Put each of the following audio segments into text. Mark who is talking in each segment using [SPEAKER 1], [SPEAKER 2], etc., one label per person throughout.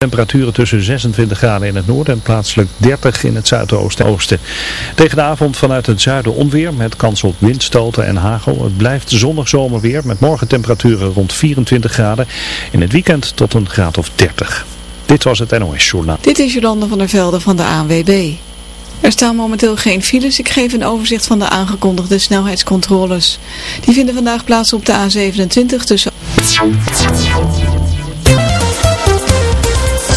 [SPEAKER 1] Temperaturen tussen 26 graden in het noorden en plaatselijk 30 in het zuidoosten en oosten. Tegen de avond vanuit het zuiden onweer met kans op windstoten en hagel. Het blijft zonnig zomerweer met morgen temperaturen rond 24 graden. In het weekend tot een graad of 30. Dit was het NOS Journaal.
[SPEAKER 2] Dit is Jolande van der Velde van de ANWB. Er staan momenteel geen files. Ik geef een overzicht van de aangekondigde snelheidscontroles. Die vinden vandaag plaats op de A27 tussen...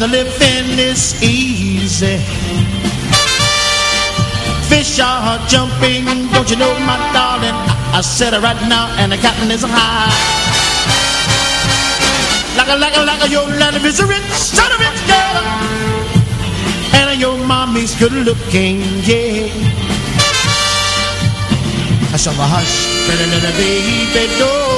[SPEAKER 3] and the living is easy. Fish are jumping, don't you know, my darling? I, I said it right now, and the cotton is high. Like a, like a, like a, your land is a rich, son of a rich girl, and your mommy's good looking, yeah. So hush, pretty little baby, don't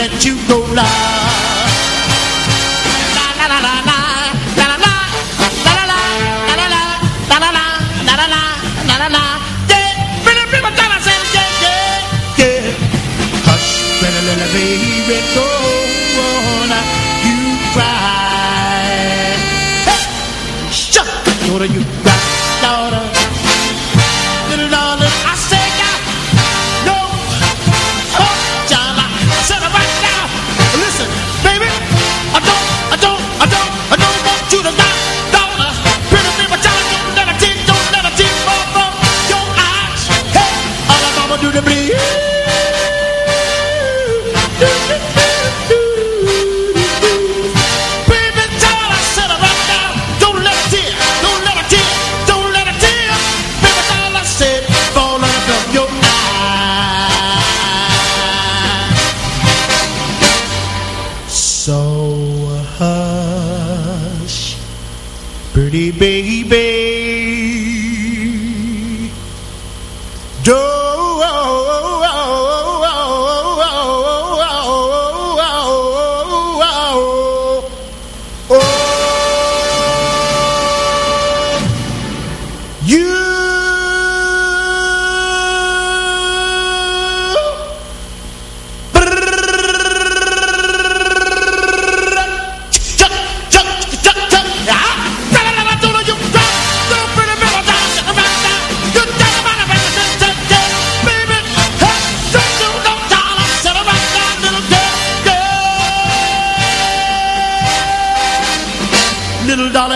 [SPEAKER 3] let you go,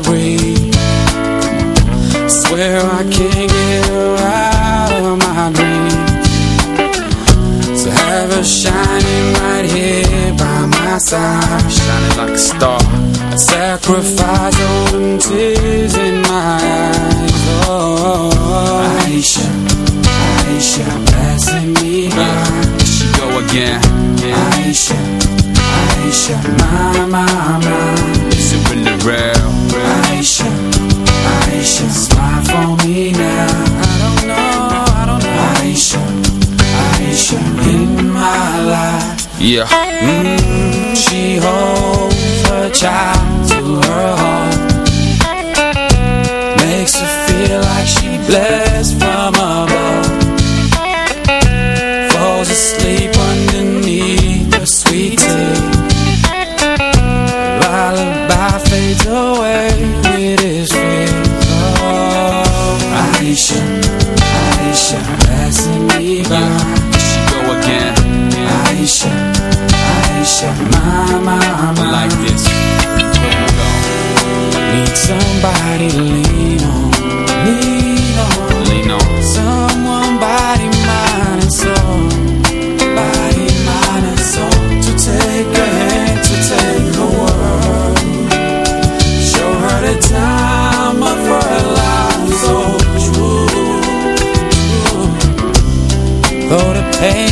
[SPEAKER 4] like. Swear I can't get her out of my dreams. So have her shining right here by my side, shining like a star. I'd sacrifice all them tears in my eyes. Oh, Aisha, Aisha, passing me by. Here she go again. Aisha, Aisha, my, my, my. Is it really real? Aisha, Aisha, smile for me now. I don't know, I don't know. Aisha, Aisha, in my life. Yeah. Mm, she holds her child to her heart. My. Like this. Need somebody to lean on, lean on, lean on. Someone body, mind and soul, body, mind and soul. To take a hand, to take the world, show her the time of her life. So true. Throw the pain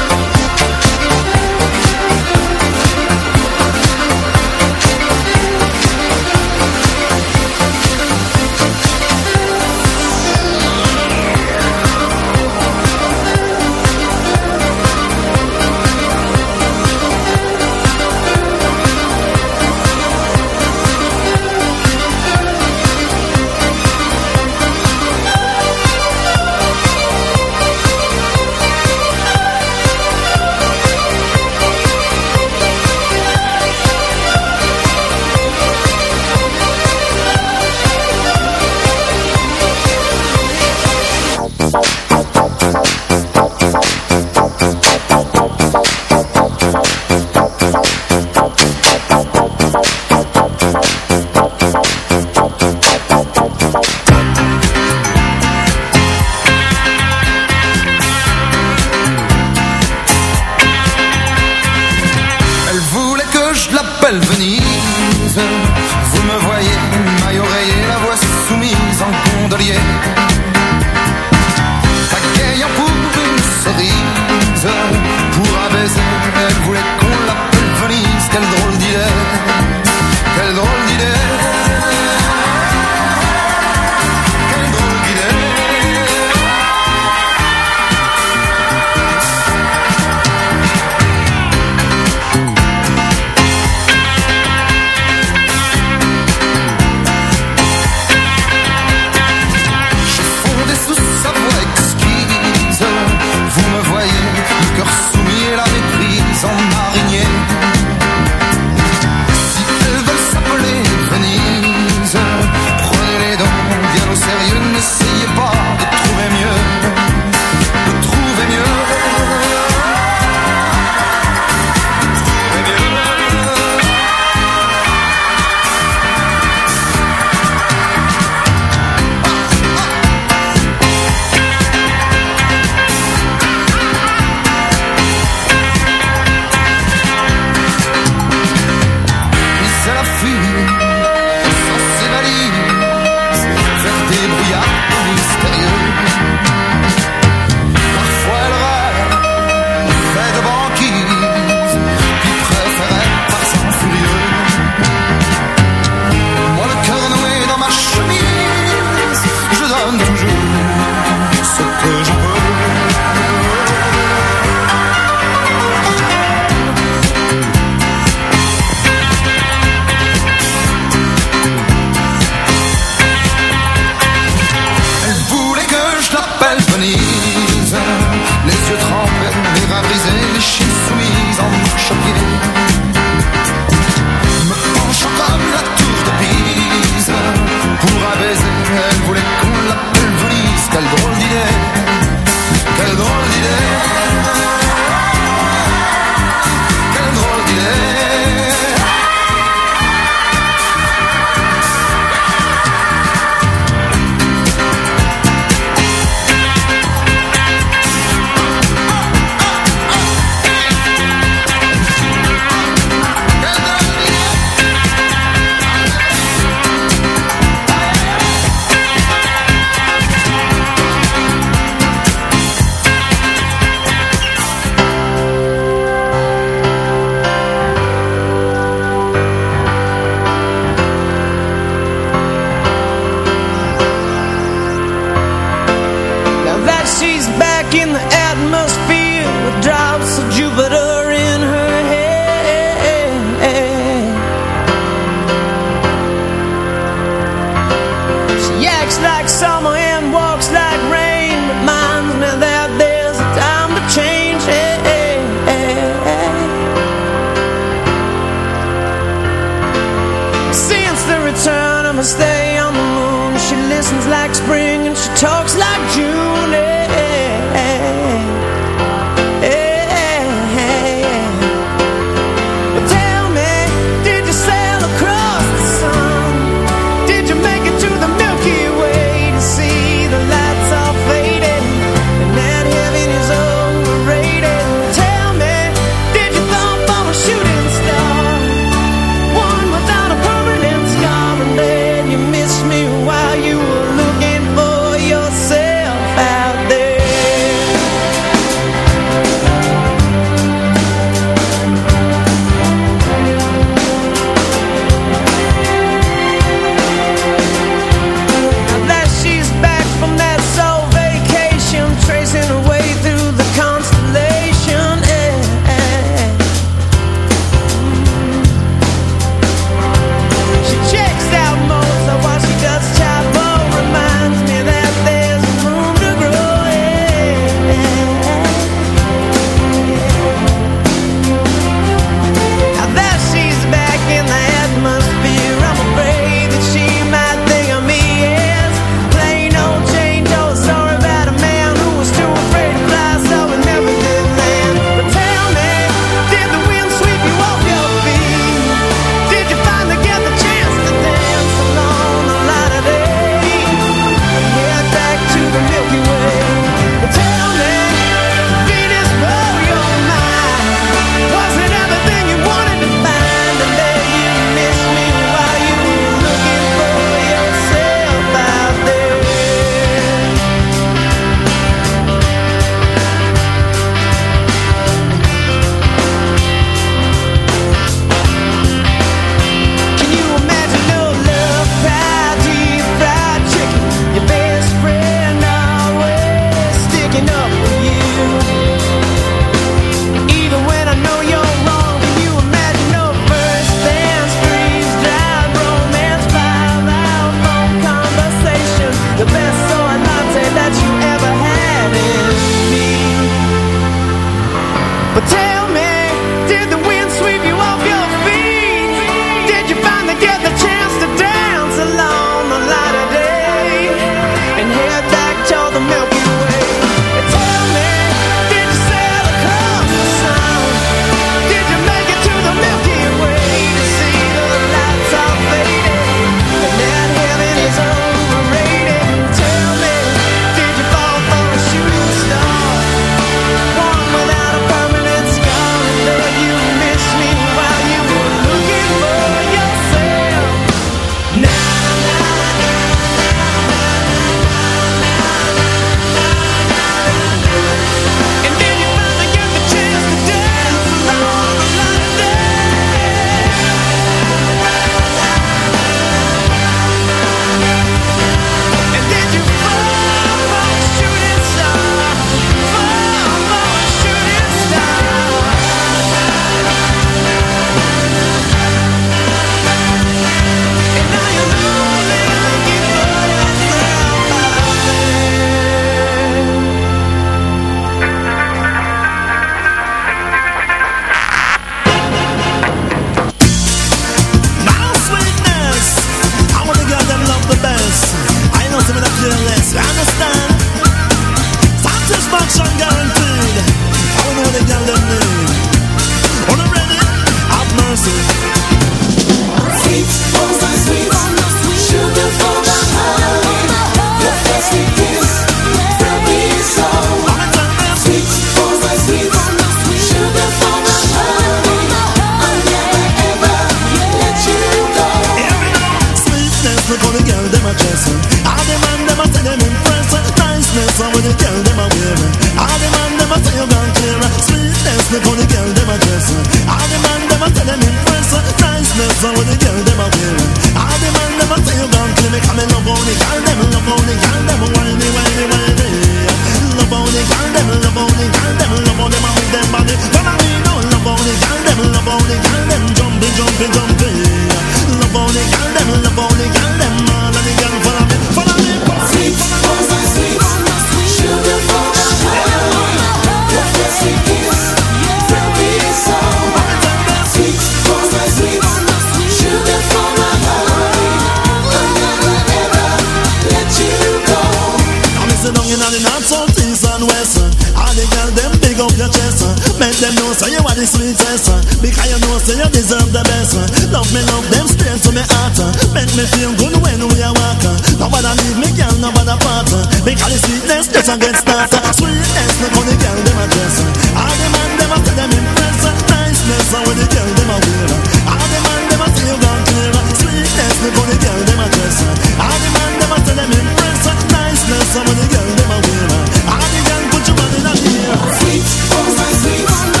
[SPEAKER 3] the sweetest one
[SPEAKER 5] Because you know say you deserve the best one Love me, love them straight to me heart Make me feel good when we are walking Nobody leave me, girl, nobody part Because the sweetness just a get started Sweetness, look how the girl them a dress All the man them a say them impressed Niceness, how the girl them a wear All the man them a say you gone clear Sweetness, look how the girl them a dress All the man them a say them impressed Niceness, how the girl them a wear All the girl put your body in the air Sweet, oh my sweet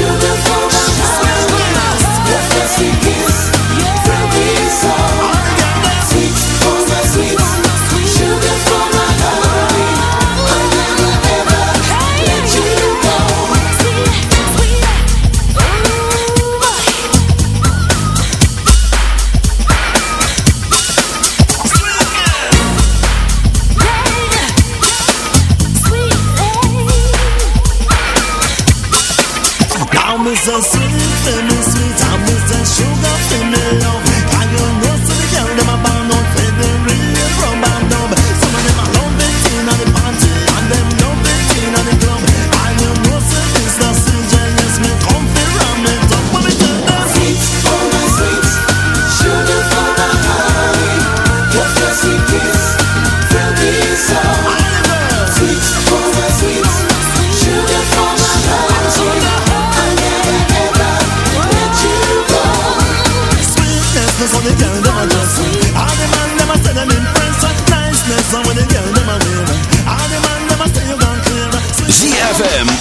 [SPEAKER 6] to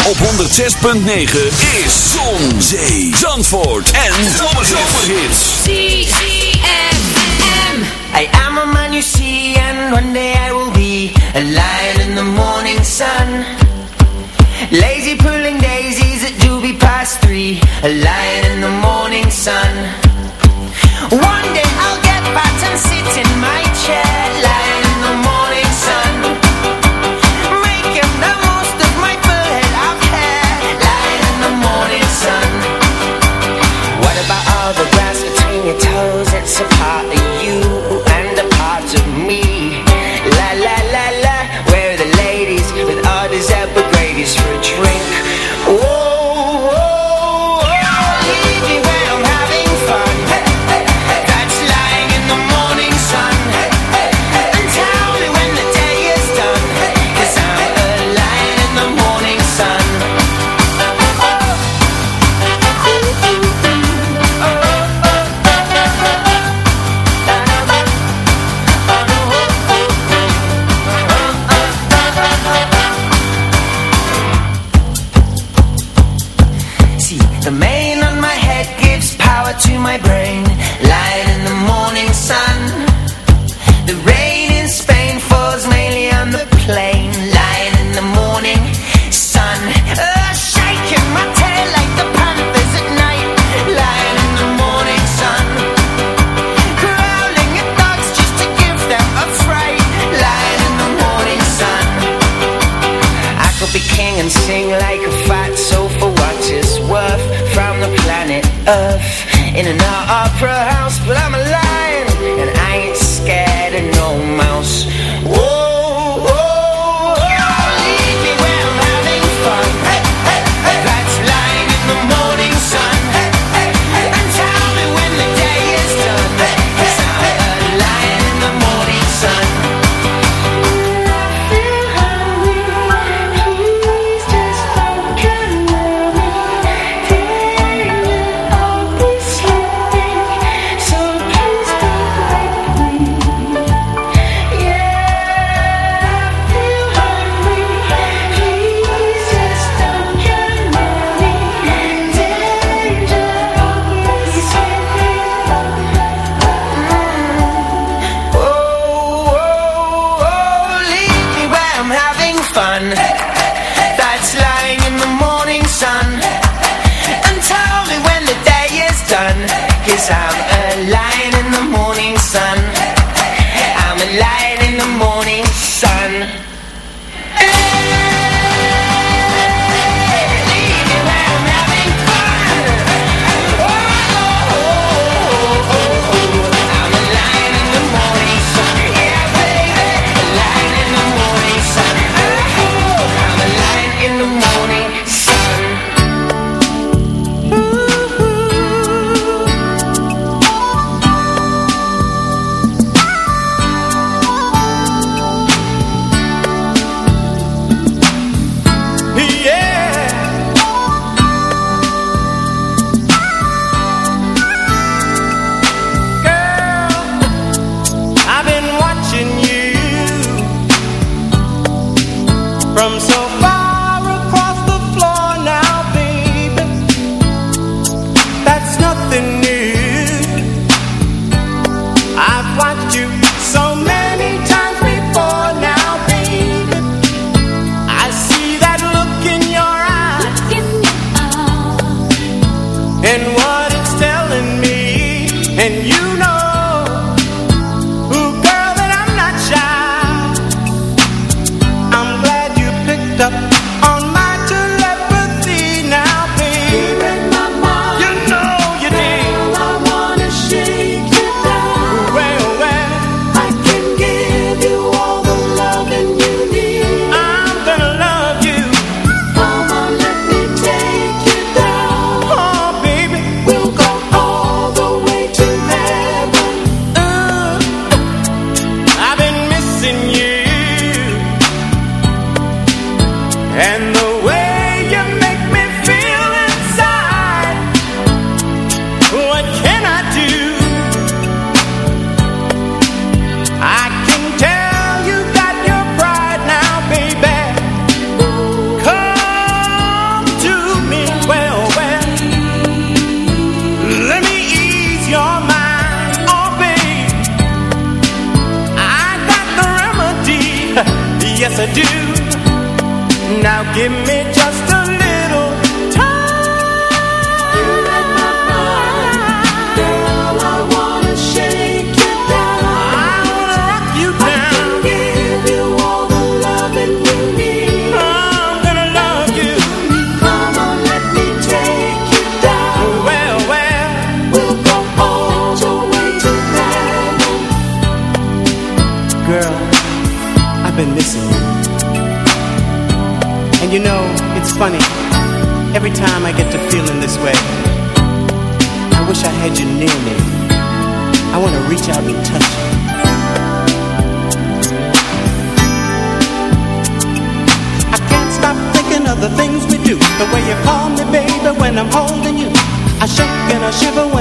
[SPEAKER 6] op 106.9 is Zon, Zee, Zandvoort en Zomerhits.
[SPEAKER 7] M I am a man you see and one day I will be a lion in the morning sun. Lazy pulling daisies at be past three, a lion in the morning sun. of in an opera house, but I'm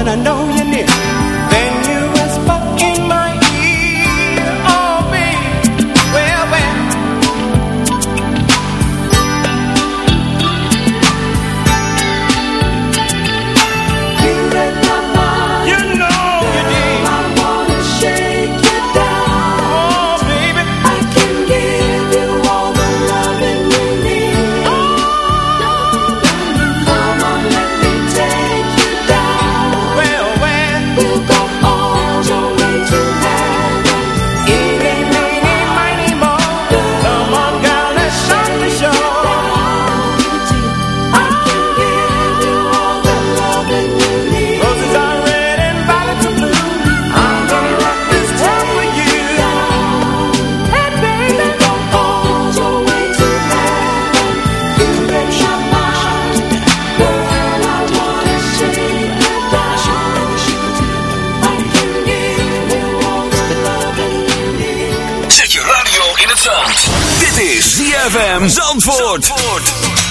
[SPEAKER 7] I
[SPEAKER 8] know
[SPEAKER 9] Ford.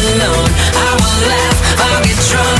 [SPEAKER 9] Alone, I will laugh, I'll get drunk.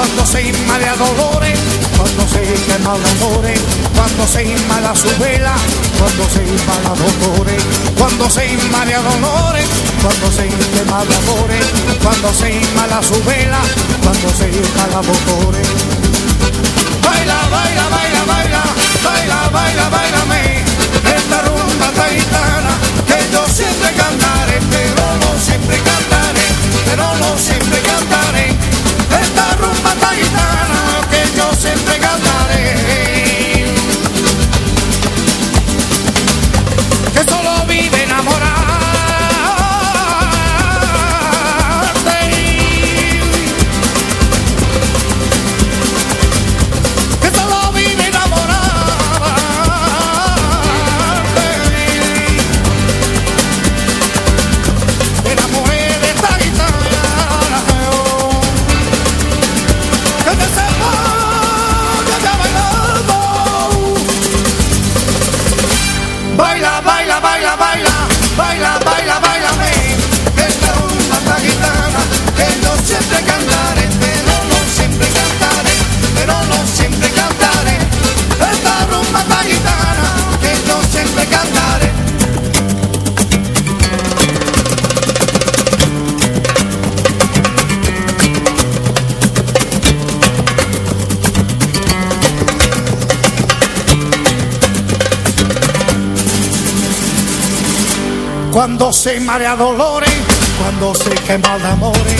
[SPEAKER 10] cuando se inma de dolores, cuando se quema dolores, cuando se inma la su vela, cuando se inma la dolores, cuando se inma de dolores, cuando se quema dolores, cuando se inma la su vela, cuando se inma la dolores. Baila, baila, baila, baila, baila, baila, baila, esta rumba taitana. Se marea dolores, cuando se quema amores,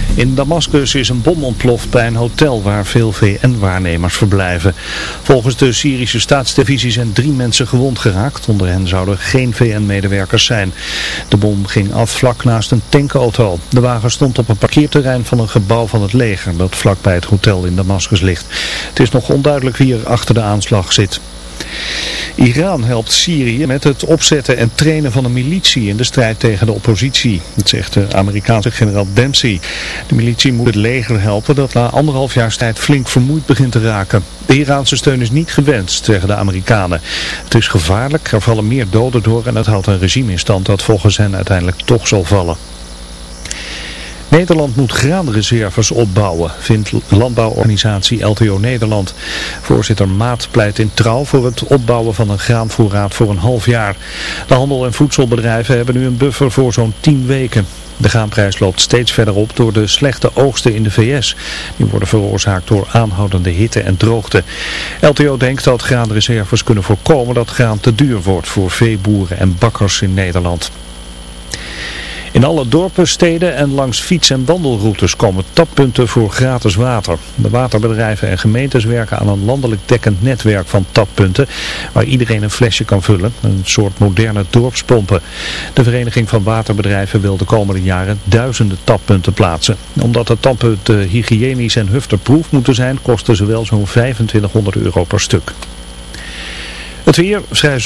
[SPEAKER 1] In Damascus is een bom ontploft bij een hotel waar veel VN-waarnemers verblijven. Volgens de Syrische staatstelevisie zijn drie mensen gewond geraakt. Onder hen zouden geen VN-medewerkers zijn. De bom ging af vlak naast een tankauto. De wagen stond op een parkeerterrein van een gebouw van het leger dat vlakbij het hotel in Damascus ligt. Het is nog onduidelijk wie er achter de aanslag zit. Iran helpt Syrië met het opzetten en trainen van een militie in de strijd tegen de oppositie. Dat zegt de Amerikaanse generaal Dempsey. De militie moet het leger helpen dat na anderhalf jaar tijd flink vermoeid begint te raken. De Iraanse steun is niet gewenst, zeggen de Amerikanen. Het is gevaarlijk, er vallen meer doden door en het houdt een regime in stand dat volgens hen uiteindelijk toch zal vallen. Nederland moet graanreserves opbouwen, vindt landbouworganisatie LTO Nederland. Voorzitter Maat pleit in trouw voor het opbouwen van een graanvoorraad voor een half jaar. De handel- en voedselbedrijven hebben nu een buffer voor zo'n 10 weken. De graanprijs loopt steeds verder op door de slechte oogsten in de VS. Die worden veroorzaakt door aanhoudende hitte en droogte. LTO denkt dat graanreserves kunnen voorkomen dat graan te duur wordt voor veeboeren en bakkers in Nederland. In alle dorpen, steden en langs fiets- en wandelroutes komen tappunten voor gratis water. De waterbedrijven en gemeentes werken aan een landelijk dekkend netwerk van tappunten waar iedereen een flesje kan vullen. Een soort moderne dorpspompen. De Vereniging van Waterbedrijven wil de komende jaren duizenden tappunten plaatsen. Omdat de tappunten hygiënisch en hufterproof moeten zijn, kosten ze wel zo'n 2500 euro per stuk. Het weer vrij